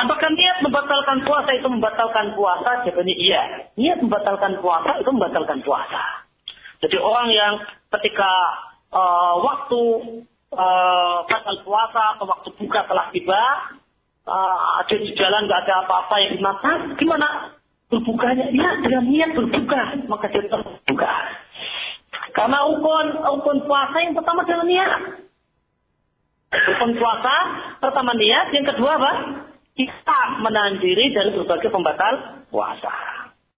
Apakah niat membatalkan puasa itu membatalkan puasa? Jawabannya iya. Niat membatalkan puasa itu membatalkan puasa. Jadi orang yang ketika uh, waktu uh, batal puasa atau waktu buka telah tiba, uh, di jalan nggak ada apa-apa yang dimakan, gimana berbukanya? Ya dengan niat berbuka, maka dia terbuka. Karena ukun ukun puasa yang pertama adalah niat. Ukun puasa pertama niat, yang kedua apa? Kita menahan diri dari berbagai pembatal puasa.